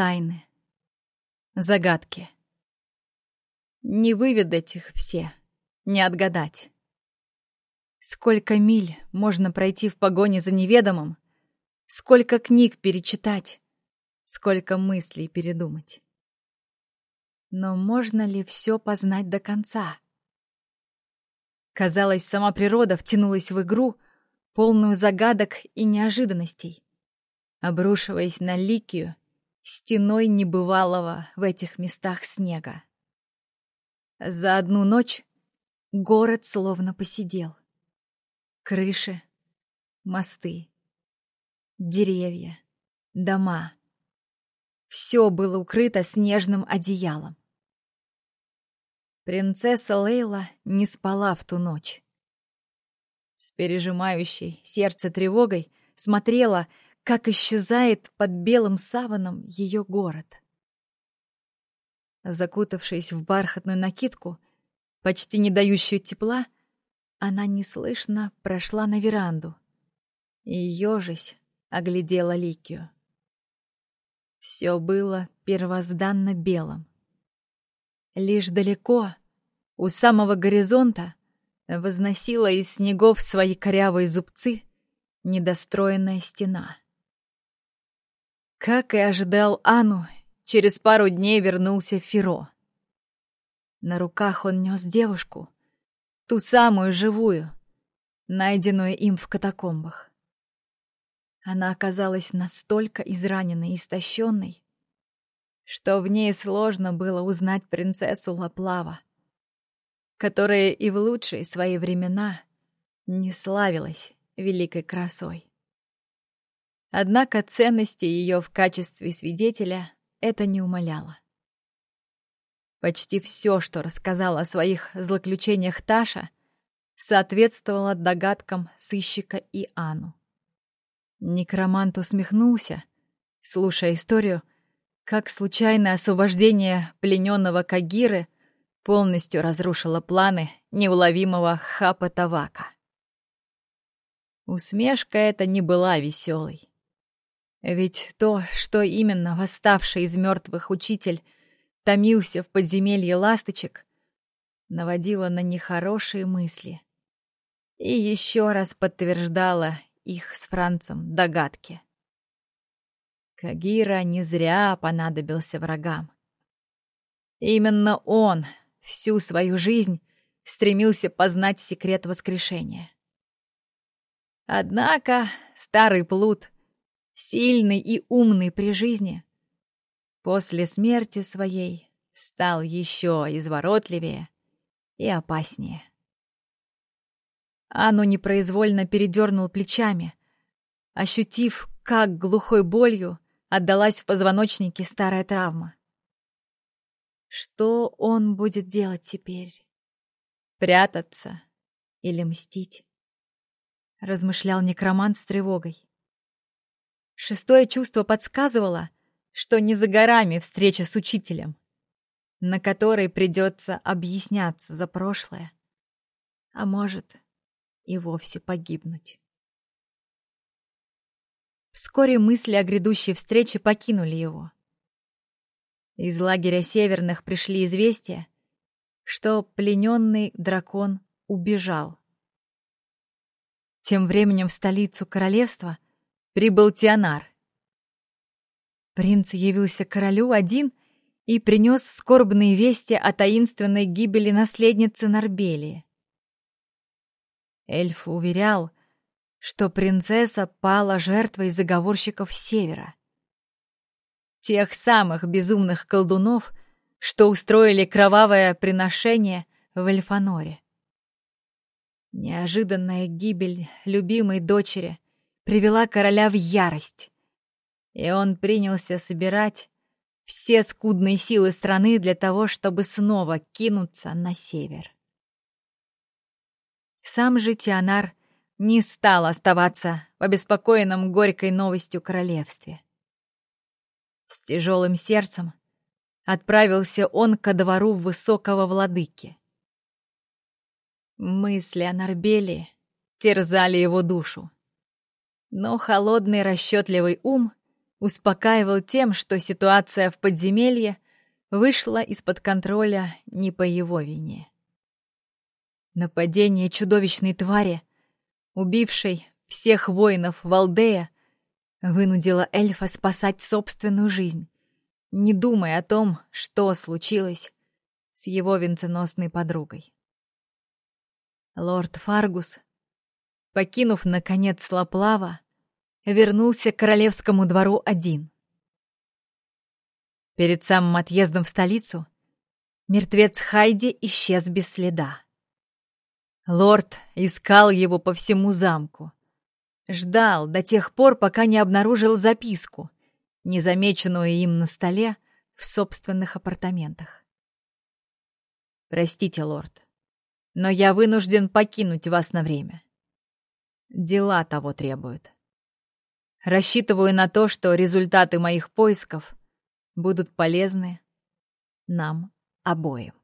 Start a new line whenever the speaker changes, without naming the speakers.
тайны, загадки. Не выведать их все, не отгадать. Сколько миль можно пройти в погоне за неведомым, сколько книг перечитать, сколько мыслей передумать. Но можно ли все познать до конца? Казалось, сама природа втянулась в игру, полную загадок и неожиданностей, обрушиваясь на Ликию стеной небывалого в этих местах снега. За одну ночь город словно посидел. Крыши, мосты, деревья, дома. Все было укрыто снежным одеялом. Принцесса Лейла не спала в ту ночь. С пережимающей сердце тревогой смотрела, как исчезает под белым саваном ее город. Закутавшись в бархатную накидку, почти не дающую тепла, она неслышно прошла на веранду и, ежась, оглядела Ликию. Все было первозданно белым. Лишь далеко, у самого горизонта, возносила из снегов свои корявые зубцы недостроенная стена. Как и ожидал Ану, через пару дней вернулся Феро. На руках он нес девушку, ту самую живую, найденную им в катакомбах. Она оказалась настолько израненной и истощенной, что в ней сложно было узнать принцессу Лаплава, которая и в лучшие свои времена не славилась великой красой. Однако ценности ее в качестве свидетеля это не умаляло. Почти все, что рассказала о своих злоключениях Таша, соответствовало догадкам сыщика и Ану. Некромант усмехнулся, слушая историю, как случайное освобождение плененного Кагиры полностью разрушило планы неуловимого Хапа Тавака. Усмешка эта не была веселой. Ведь то, что именно восставший из мертвых учитель томился в подземелье ласточек, наводило на нехорошие мысли и еще раз подтверждало их с Францем догадки. Кагира не зря понадобился врагам. Именно он всю свою жизнь стремился познать секрет воскрешения. Однако старый плут — сильный и умный при жизни, после смерти своей стал еще изворотливее и опаснее. Анну непроизвольно передернул плечами, ощутив, как глухой болью отдалась в позвоночнике старая травма. Что он будет делать теперь? Прятаться или мстить? Размышлял некромант с тревогой. Шестое чувство подсказывало, что не за горами встреча с учителем, на которой придется объясняться за прошлое, а может и вовсе погибнуть. Вскоре мысли о грядущей встрече покинули его. Из лагеря северных пришли известия, что плененный дракон убежал. Тем временем в столицу королевства — прибыл Тианар. Принц явился королю один и принес скорбные вести о таинственной гибели наследницы Нарбелии. Эльф уверял, что принцесса пала жертвой заговорщиков Севера. Тех самых безумных колдунов, что устроили кровавое приношение в Эльфаноре. Неожиданная гибель любимой дочери привела короля в ярость. И он принялся собирать все скудные силы страны для того, чтобы снова кинуться на север. Сам же Тианар не стал оставаться в обеспокоенном горькой новостью королевстве. С тяжелым сердцем отправился он ко двору высокого владыки. Мысли о Нарбеле терзали его душу. Но холодный расчетливый ум успокаивал тем, что ситуация в подземелье вышла из-под контроля не по его вине. Нападение чудовищной твари, убившей всех воинов Валдея, вынудило эльфа спасать собственную жизнь, не думая о том, что случилось с его венценосной подругой. Лорд Фаргус, покинув, наконец, Лаплава, вернулся к королевскому двору один. Перед самым отъездом в столицу мертвец Хайди исчез без следа. Лорд искал его по всему замку. Ждал до тех пор, пока не обнаружил записку, незамеченную им на столе в собственных апартаментах. «Простите, лорд, но я вынужден покинуть вас на время. Дела того требуют. Рассчитываю на то, что результаты моих поисков будут полезны нам обоим.